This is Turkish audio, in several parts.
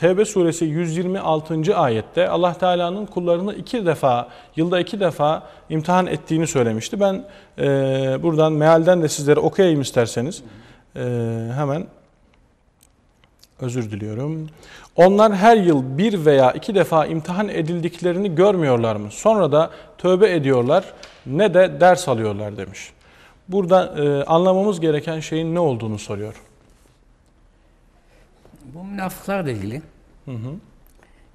Tevbe suresi 126. ayette Allah Teala'nın kullarını iki defa, yılda iki defa imtihan ettiğini söylemişti. Ben e, buradan mealden de sizlere okuyayım isterseniz. E, hemen özür diliyorum. Onlar her yıl bir veya iki defa imtihan edildiklerini görmüyorlar mı? Sonra da tövbe ediyorlar ne de ders alıyorlar demiş. Burada e, anlamamız gereken şeyin ne olduğunu soruyor. Bu münafıklarla ilgili. Hı hı.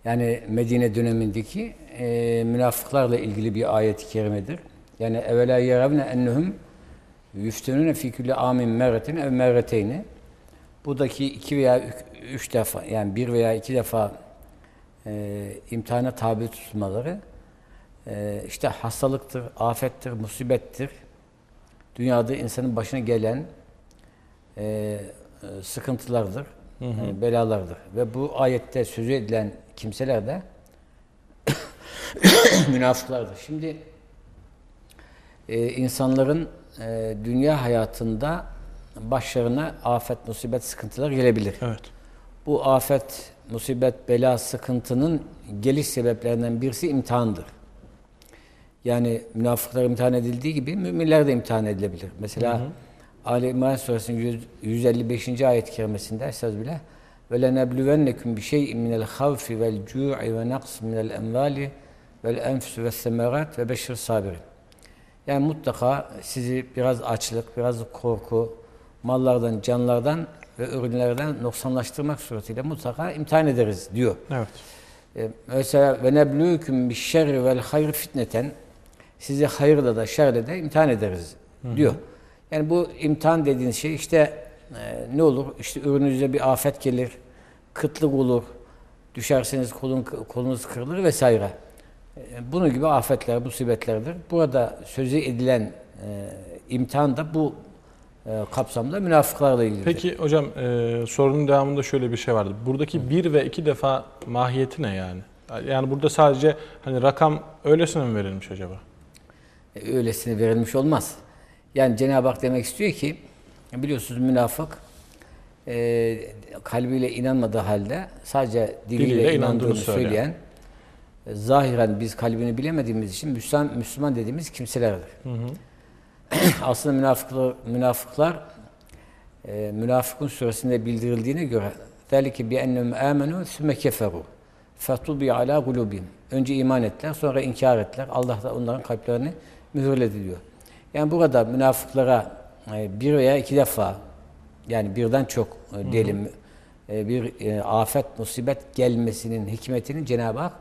Yani Medine dönemindeki e, münafıklarla ilgili bir ayet-i kerimedir. Yani evvela yaravne ennehum yüftenune fi kulli amin merretin ev merreteyni. Buradaki iki veya üç defa yani bir veya iki defa e, imtihana tabi tutulmaları e, işte hastalıktır, afettir, musibettir. Dünyada insanın başına gelen e, e sıkıntılardır, hı hı. E, belalardır. Ve bu ayette sözü edilen kimseler de münafıklardır. Şimdi e, insanların e, dünya hayatında başlarına afet, musibet, sıkıntılar gelebilir. Evet. Bu afet, musibet, bela, sıkıntının geliş sebeplerinden birisi imtihandır. Yani münafıklar imtihan edildiği gibi müminler de imtihan edilebilir. Mesela hı hı. Ali İmran Suresinin 155. ayet-i kerimesinde Estağfirullah ve lenebluvennekum bi şey'in minel havfi vel cu'i ve naqs minel envali vel enfus ve semerat ve beşir sabirin. Yani mutlaka sizi biraz açlık, biraz korku, mallardan, canlardan ve ürünlerden noksanlaştırmak suretiyle mutlaka imtihan ederiz diyor. Evet. Ee, mesela ve neblûküm bi şerri vel hayr fitneten sizi hayırla da şerle de imtihan ederiz diyor. Hı hı. Yani bu imtihan dediğiniz şey işte e, ne olur? İşte ürününüze bir afet gelir, kıtlık olur, düşerseniz kolun, kolunuz kırılır vesaire. E, bunun gibi afetler, musibetlerdir. Burada sözü edilen e, imtihan da bu e, kapsamda münafıklarla ilgili. Peki hocam e, sorunun devamında şöyle bir şey vardı. Buradaki bir ve iki defa mahiyeti ne yani? Yani burada sadece hani rakam öylesine mi verilmiş acaba? E, öylesine verilmiş olmaz. Yani Cenab-ı Hak demek istiyor ki biliyorsunuz münafık e, kalbiyle inanmadığı halde sadece diliyle, diliyle inandığını söyleyen e, zahiren biz kalbini bilemediğimiz için Müslüman, Müslüman dediğimiz kimselerdir. Hı hı. aslında münafıklar, münafıklar e, Münafıkun suresinde bildirildiğine göre ذَلِكِ بِأَنَّهُمْ آمَنُوا ثُمَّ كَفَرُوا فَتُبِي عَلَى قُلُوبِهِمْ Önce iman ettiler, sonra inkar ettiler. Allah da onların kalplerini mühürledi diyor. Yani burada münafıklara e, bir veya iki defa yani birden çok e, diyelim e, bir e, afet, musibet gelmesinin hikmetini Cenab-ı Hak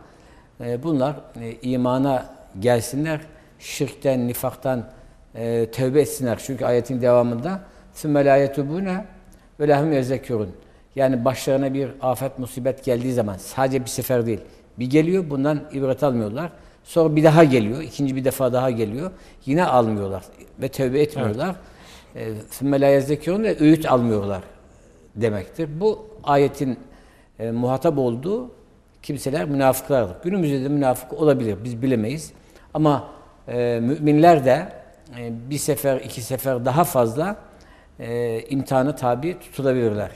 e, bunlar e, imana gelsinler, şirkten, nifaktan, e, tövbe etsinler. Çünkü ayetin devamında ثُمَّ لَا يَتُبُونَ وَلَهُمْ يَزَّكُّرُونَ Yani başlarına bir afet, musibet geldiği zaman sadece bir sefer değil. Bir geliyor, bundan ibret almıyorlar. Sonra bir daha geliyor. ikinci bir defa daha geliyor. Yine almıyorlar ve tövbe etmiyorlar. Ee, Sümme la yezdekiyon ve öğüt almıyorlar demektir. Bu ayetin e, muhatap olduğu kimseler münafıklardır. Günümüzde de münafık olabilir. Biz bilemeyiz. Ama e, müminler de e, bir sefer, iki sefer daha fazla e, imtihana tabi tutulabilirler.